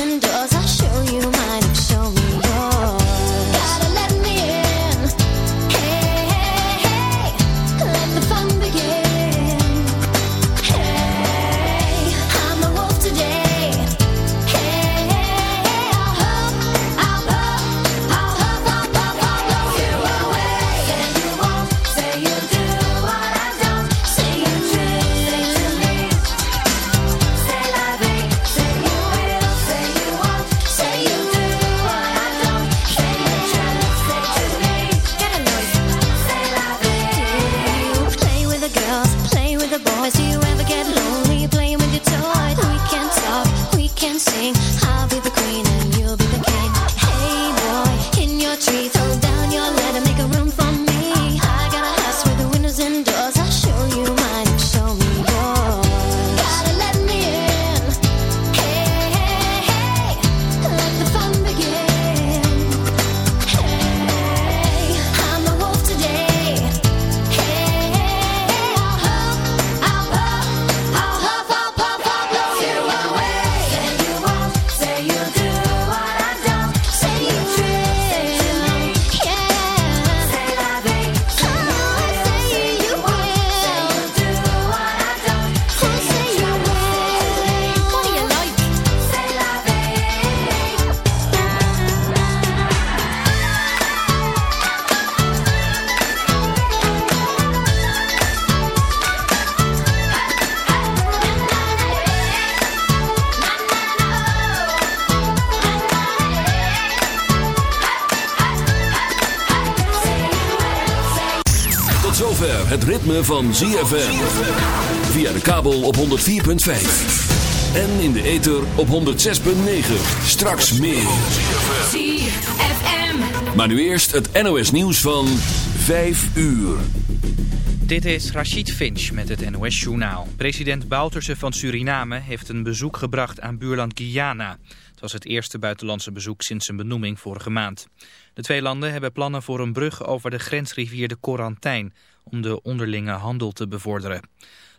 open doors van ZFM. Via de kabel op 104.5. En in de ether op 106.9. Straks meer. ZFM. Maar nu eerst het NOS nieuws van 5 uur. Dit is Rachid Finch met het NOS Journaal. President Bouterse van Suriname heeft een bezoek gebracht aan buurland Guyana. Het was het eerste buitenlandse bezoek sinds zijn benoeming vorige maand. De twee landen hebben plannen voor een brug over de grensrivier de Corantijn om de onderlinge handel te bevorderen.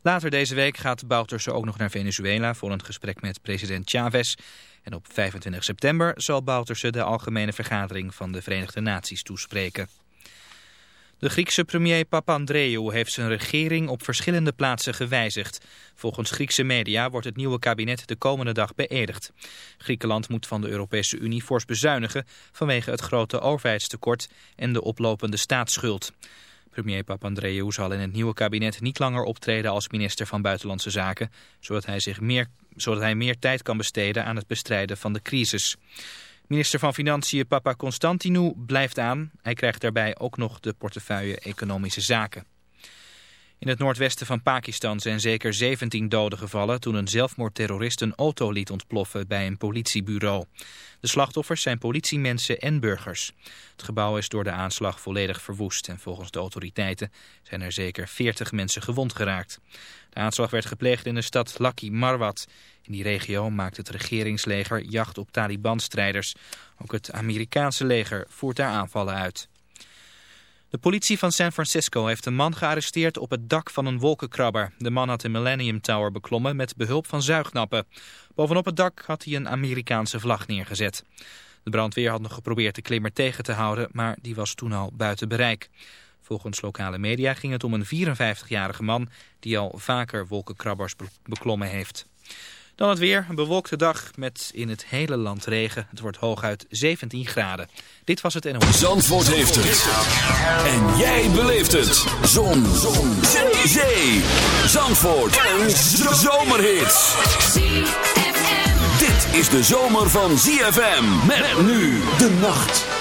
Later deze week gaat Bouterse ook nog naar Venezuela voor een gesprek met president Chavez. En op 25 september zal Bouterse de Algemene Vergadering van de Verenigde Naties toespreken. De Griekse premier Papandreou heeft zijn regering op verschillende plaatsen gewijzigd. Volgens Griekse media wordt het nieuwe kabinet de komende dag beëdigd. Griekenland moet van de Europese Unie fors bezuinigen vanwege het grote overheidstekort en de oplopende staatsschuld. Premier Papandreou zal in het nieuwe kabinet niet langer optreden als minister van Buitenlandse Zaken, zodat hij, zich meer, zodat hij meer tijd kan besteden aan het bestrijden van de crisis. Minister van Financiën Papa Constantinou blijft aan. Hij krijgt daarbij ook nog de portefeuille Economische Zaken. In het noordwesten van Pakistan zijn zeker 17 doden gevallen toen een zelfmoordterrorist een auto liet ontploffen bij een politiebureau. De slachtoffers zijn politiemensen en burgers. Het gebouw is door de aanslag volledig verwoest en volgens de autoriteiten zijn er zeker 40 mensen gewond geraakt. De aanslag werd gepleegd in de stad Lucky Marwat. In die regio maakt het regeringsleger jacht op Taliban-strijders. Ook het Amerikaanse leger voert daar aanvallen uit. De politie van San Francisco heeft een man gearresteerd op het dak van een wolkenkrabber. De man had de Millennium Tower beklommen met behulp van zuignappen. Bovenop het dak had hij een Amerikaanse vlag neergezet. De brandweer had nog geprobeerd de klimmer tegen te houden, maar die was toen al buiten bereik. Volgens lokale media ging het om een 54-jarige man die al vaker wolkenkrabbers beklommen heeft. Dan het weer, een bewolkte dag met in het hele land regen. Het wordt hooguit 17 graden. Dit was het NOS. Zandvoort heeft het. En jij beleeft het. Zon. Zon. Zee. Zandvoort. Een zomerhit. Dit is de zomer van ZFM. Met nu de nacht.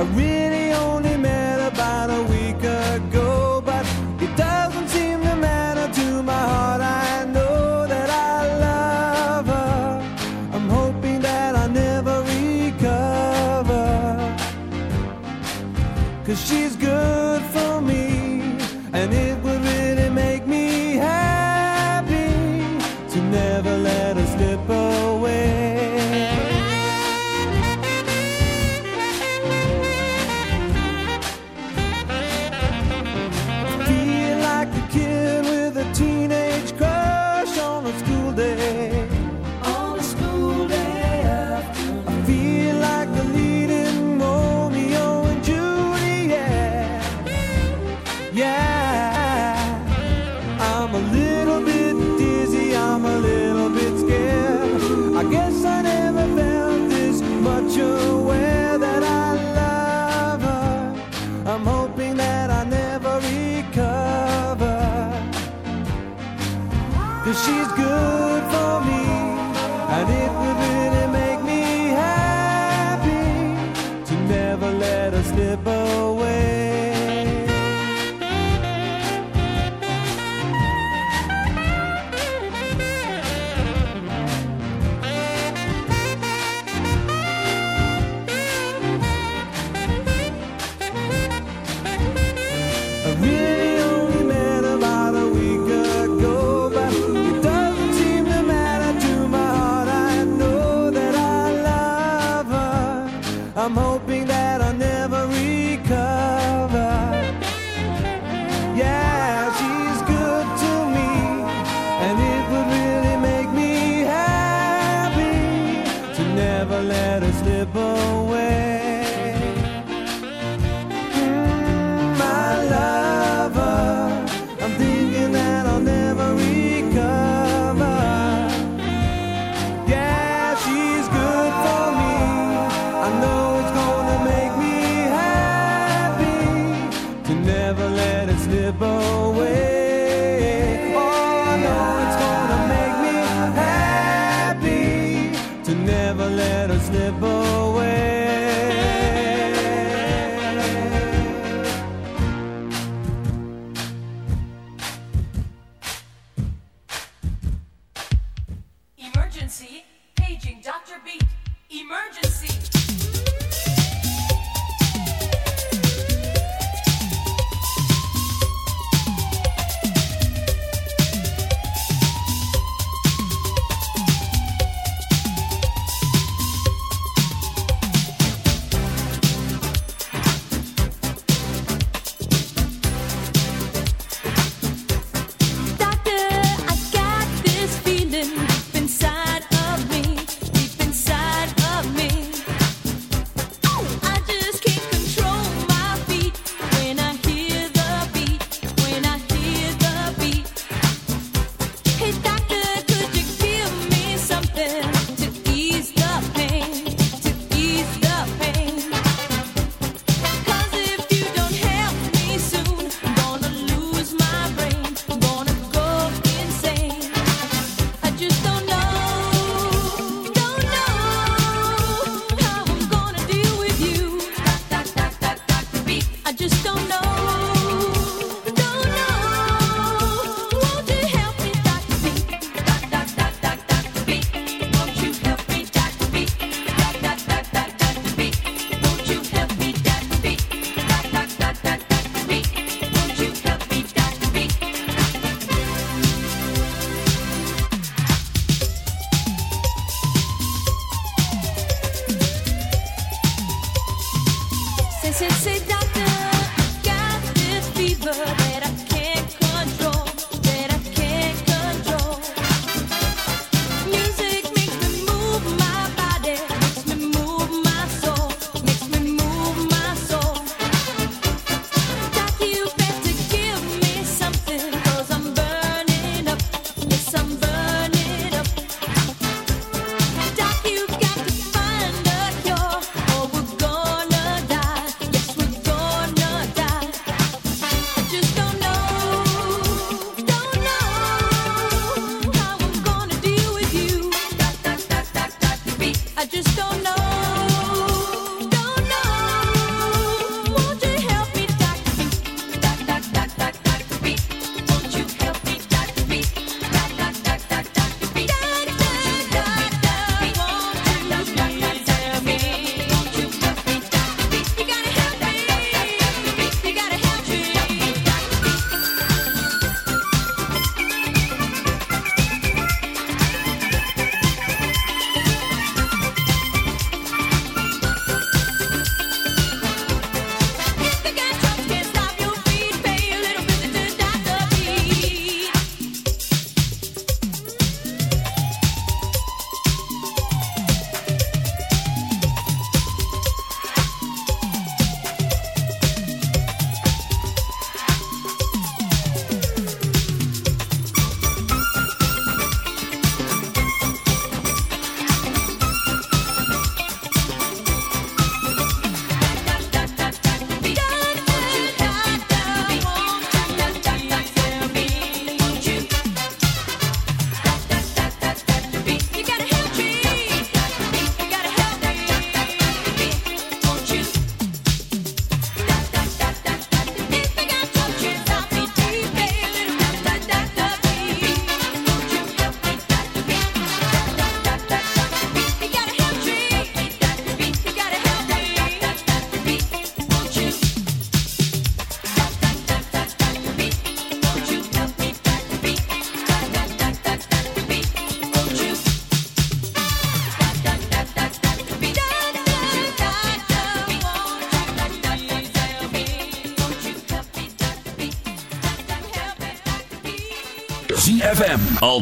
I really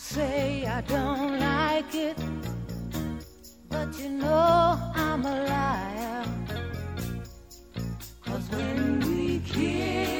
say I don't like it, but you know I'm a liar. Cause when we kiss,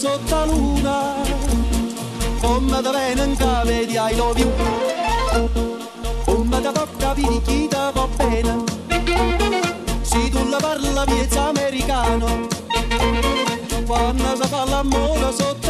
sotto la luna, come da venga vedi ai lovi, come da bocca vedi chi ti va bene, se tu la parla viezza americano, quando si fa l'amore sotto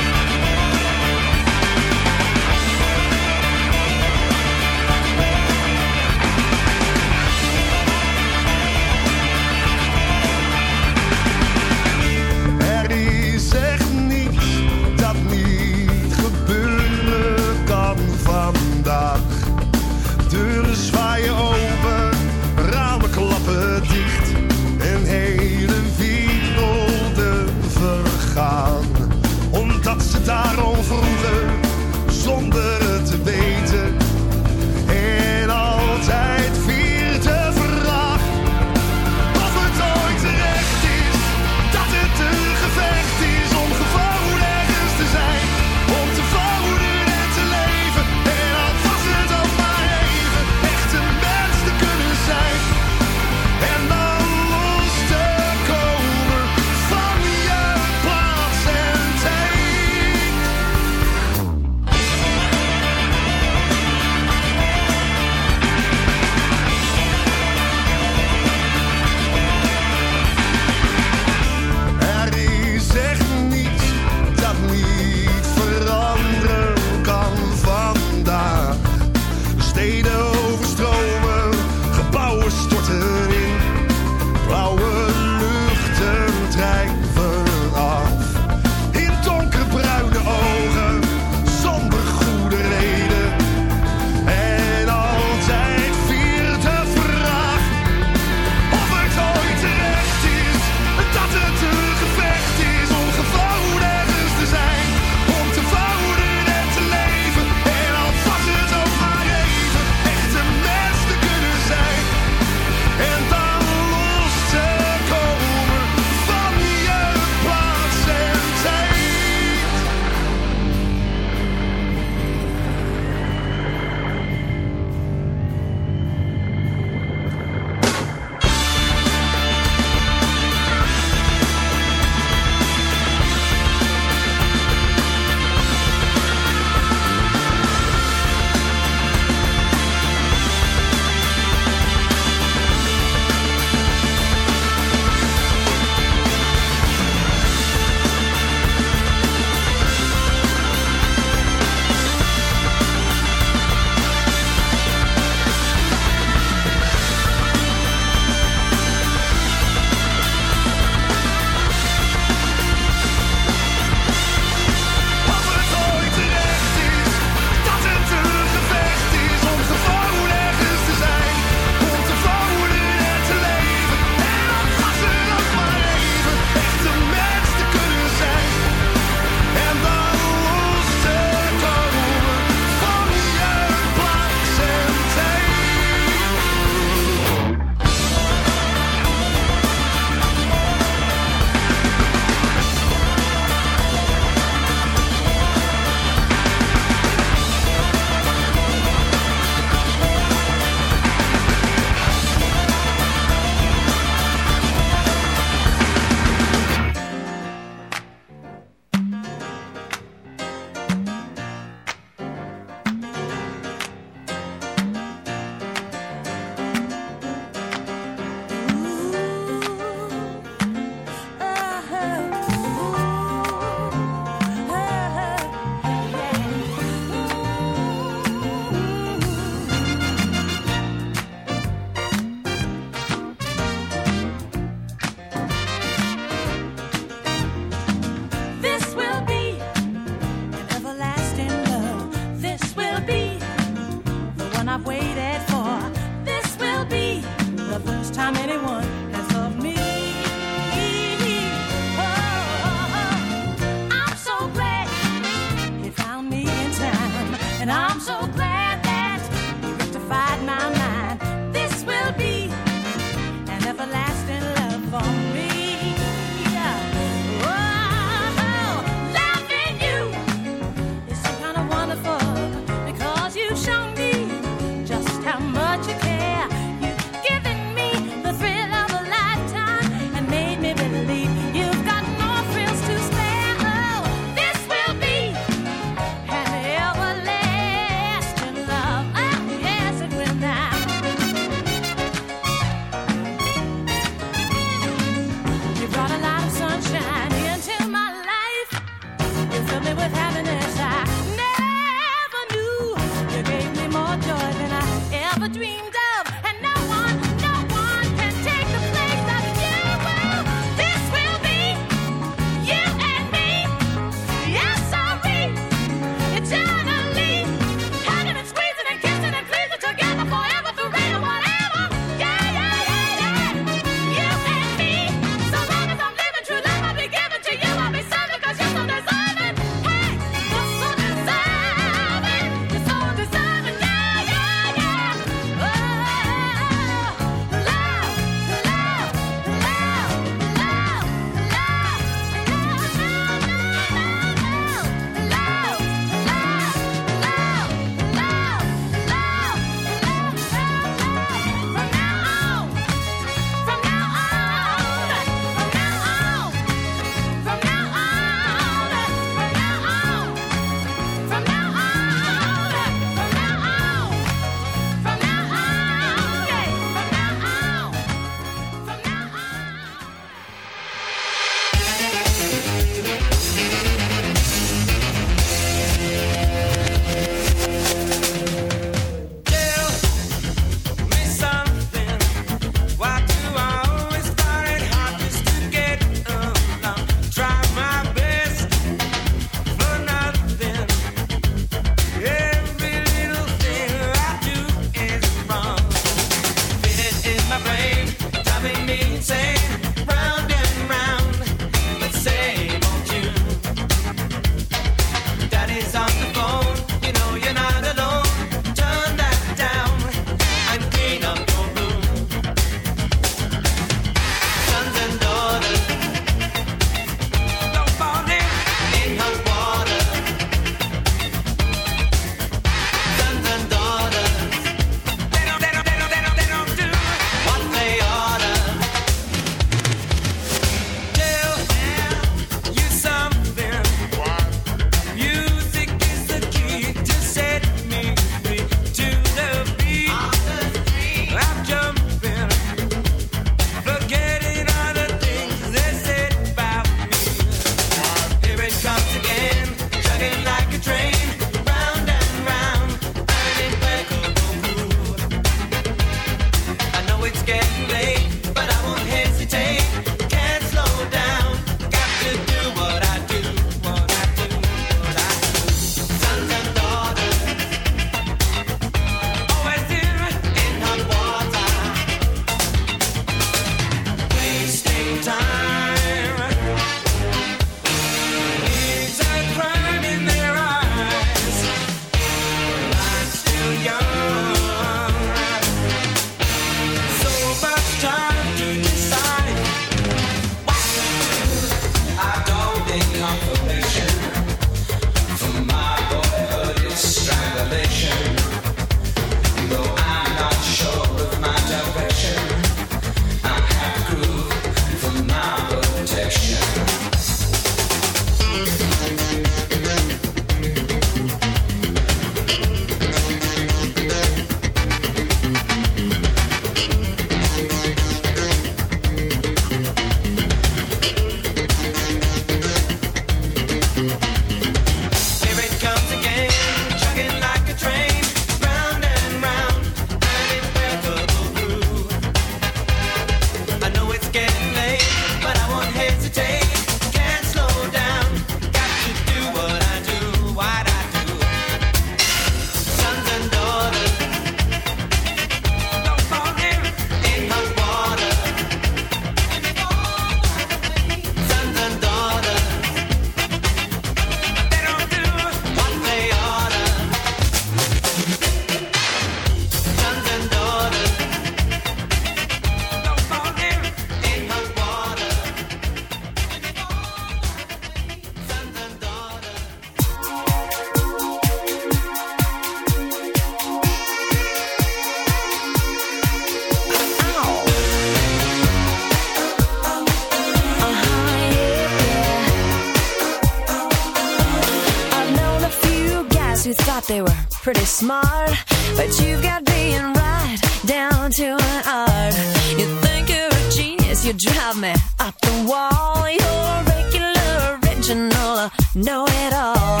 smart, but you got being right down to an art. You think you're a genius, you drive me up the wall. You're regular, original, know it all.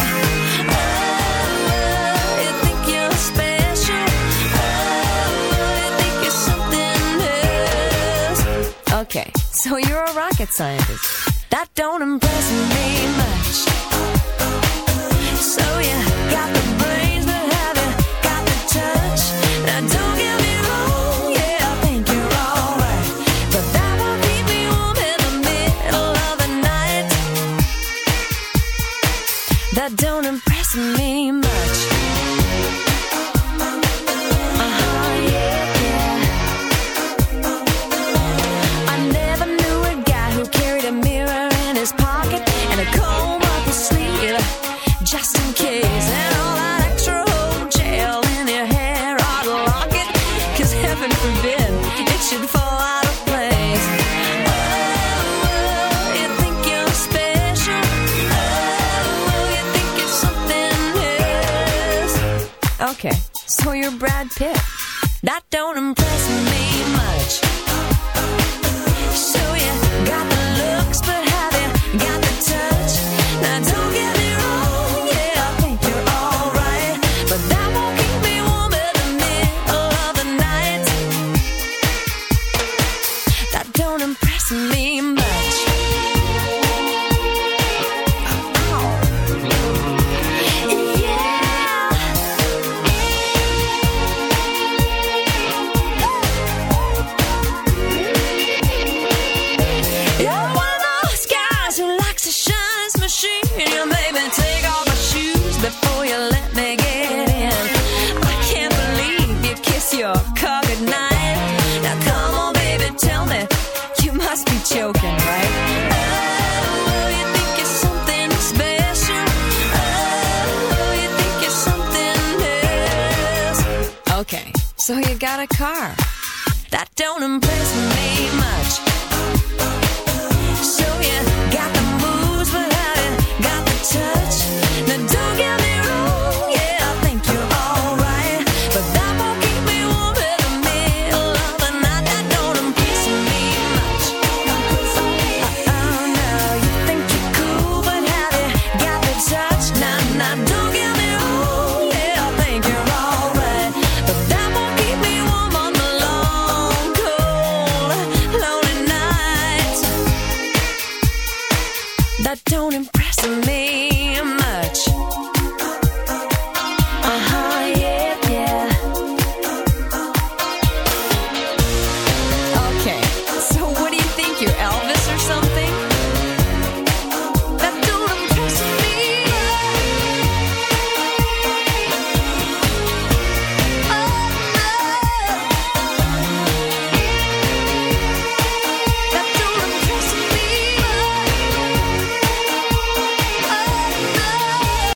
Okay, so you're a rocket scientist. Don't impress me.